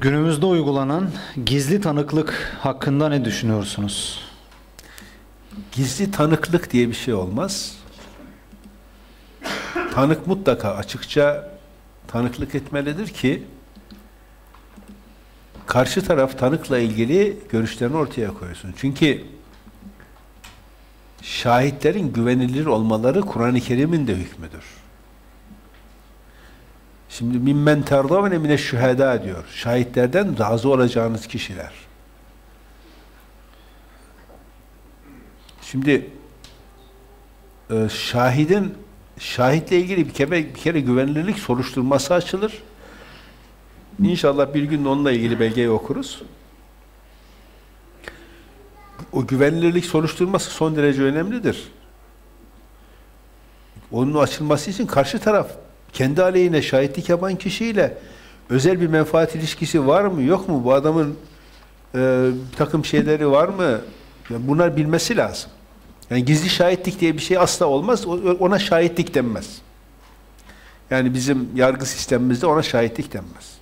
Günümüzde uygulanan gizli tanıklık hakkında ne düşünüyorsunuz? Gizli tanıklık diye bir şey olmaz. Tanık mutlaka açıkça tanıklık etmelidir ki karşı taraf tanıkla ilgili görüşlerini ortaya koysun. Çünkü şahitlerin güvenilir olmaları Kur'an-ı Kerim'in de hükmüdür. Şimdi mimmen terdavne mine şühedâ diyor. Şahitlerden razı olacağınız kişiler. Şimdi e, şahidin şahitle ilgili bir kere, bir kere güvenilirlik soruşturması açılır. İnşallah bir gün onunla ilgili belgeyi okuruz. O güvenilirlik soruşturması son derece önemlidir. Onun açılması için karşı taraf kendi aleyhine şahitlik yapan kişiyle özel bir menfaat ilişkisi var mı yok mu? Bu adamın e, bir takım şeyleri var mı? Yani bunlar bilmesi lazım. Yani gizli şahitlik diye bir şey asla olmaz. Ona şahitlik denmez. Yani bizim yargı sistemimizde ona şahitlik denmez.